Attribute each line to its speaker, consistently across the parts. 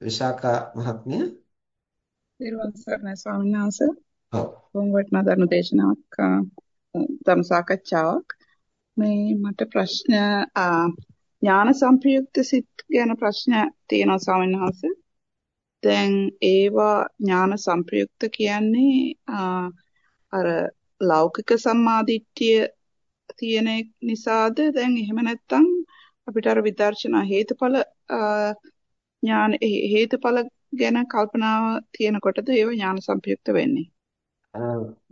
Speaker 1: විශාඛා මහත්මිය
Speaker 2: නිර්වාණ සරණයි ස්වාමීන් වහන්සේ.
Speaker 1: ඔව්.
Speaker 2: බොහොම වටිනා ධර්ම දේශනාවක් ධර්ම සාකච්ඡාවක්. මේ මට ප්‍රශ්න ඥාන සංප්‍රයුක්ත සිත් ගැන ප්‍රශ්න තියෙනවා ස්වාමීන් වහන්සේ. දැන් ඒවා ඥාන සංප්‍රයුක්ත කියන්නේ අර ලෞකික සම්මාදිට්ඨිය තියෙන නිසාද දැන් එහෙම නැත්නම් අපිට අර විදර්ශනා හේතුඵල ඥාන හේතුඵල ගැන කල්පනාව තියෙනකොටද ඒව ඥාන සංප්‍රයුක්ත වෙන්නේ.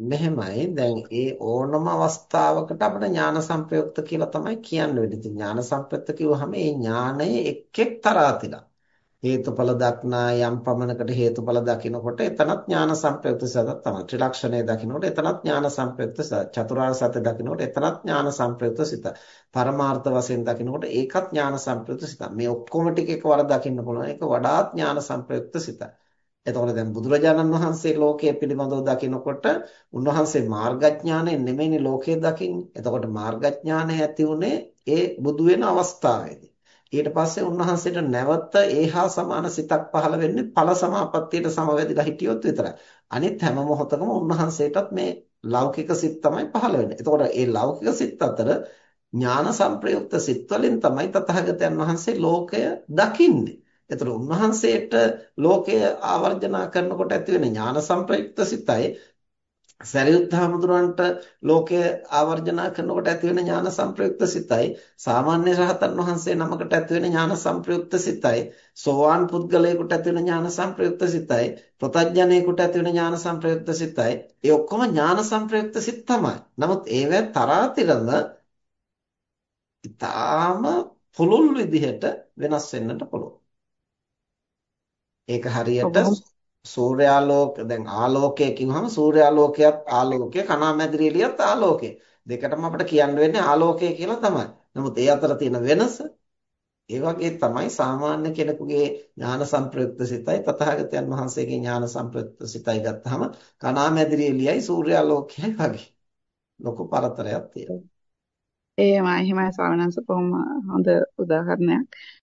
Speaker 1: මෙහෙමයි දැන් ඒ ඕනම අවස්ථාවකට අපිට ඥාන සංප්‍රයුක්ත කියලා තමයි කියන්න වෙන්නේ. ඉතින් ඥාන සංප්‍රයුක්ත කිව්වහම ඒ ඥානයේ එක් එක් තරාතිලා හේතුඵල දක්නා යම් පමණකට හේතුඵල දකිනකොට එතනත් ඥාන සංප්‍රයුක්ත සදත් තමයි. ත්‍රිලක්ෂණය දකිනකොට එතනත් ඥාන සංප්‍රයුක්ත චතුරාර්ය සත්‍ය දකිනකොට එතනත් ඥාන සංප්‍රයුක්ත සිත. පරමාර්ථ වශයෙන් දකිනකොට ඒකත් ඥාන සංප්‍රයුක්ත සිත. මේ ඔක්කොම ටික එකවර දකින්න පුළුවන්. ඒක වඩාත් ඥාන සංප්‍රයුක්ත සිත. එතකොට දැන් බුදුරජාණන් වහන්සේ ලෝකයේ පිළිබඳව දකිනකොට උන්වහන්සේ මාර්ගඥාණයෙන් නෙමෙයිනේ ලෝකය දකින්නේ. එතකොට මාර්ගඥාණය ඇති උනේ ඒ බුදු වෙන අවස්ථාවේදී. ඊට පස්සේ උන්වහන්සේට නැවත ඒහා සමාන සිතක් පහළ වෙන්නේ ඵල සමාපත්තියට සමවැදිලා හිටියොත් විතරයි. අනිත් හැම මොහොතකම උන්වහන්සේටත් මේ ලෞකික සිත් තමයි පහළ වෙන්නේ. එතකොට මේ ලෞකික සිත් අතර ඥාන සංප්‍රයුක්ත සිත් වලින් තමයි තථාගතයන් වහන්සේ ලෝකය දකින්නේ. එතකොට උන්වහන්සේට ලෝකය ආවර්ජනා කරනකොට ඇති වෙන ඥාන සංප්‍රයුක්ත සිතයි සරියුත් හාමුදුරන්ට ලෝකය ආවර්ජනා කරනකොට ඇති වෙන ඥාන සංප්‍රයුක්ත සිතයි සාමාන්‍ය රහතන් වහන්සේ නමකට ඇති වෙන ඥාන සංප්‍රයුක්ත සිතයි සෝවාන් පුද්ගලයෙකුට ඇති වෙන ඥාන සංප්‍රයුක්ත සිතයි ප්‍රතඥයෙකුට ඇති වෙන ඥාන සංප්‍රයුක්ත සිතයි ඒ ඔක්කොම ඥාන සංප්‍රයුක්ත සිත් තමයි. නමුත් ඒවැ තරාතිරම ඊටාම පුළුල් විදිහට වෙනස් වෙන්නට පුළුවන්. ඒක හරියට සූර්යාලෝක දැන් ආලෝකය කිව්වම සූර්යාලෝකයත් ආලෝකය කණාමැදිරියලියත් ආලෝකය. දෙකටම අපිට කියන්න වෙන්නේ ආලෝකය කියලා තමයි. නමුත් ඒ අතර තියෙන වෙනස ඒ වගේ තමයි සාමාන්‍ය කෙනෙකුගේ ඥාන සංප්‍රයුක්ත සිතයි තථාගතයන් වහන්සේගේ ඥාන සංප්‍රයුක්ත සිතයි ගත්තාම කණාමැදිරියලියයි සූර්යාලෝකයයි වගේ. ලොකු පරතරයක් තියෙනවා.
Speaker 2: එහෙමයි එහෙමයි ස්වාමීන් වහන්සේ කොහොම හොඳ උදාහරණයක්.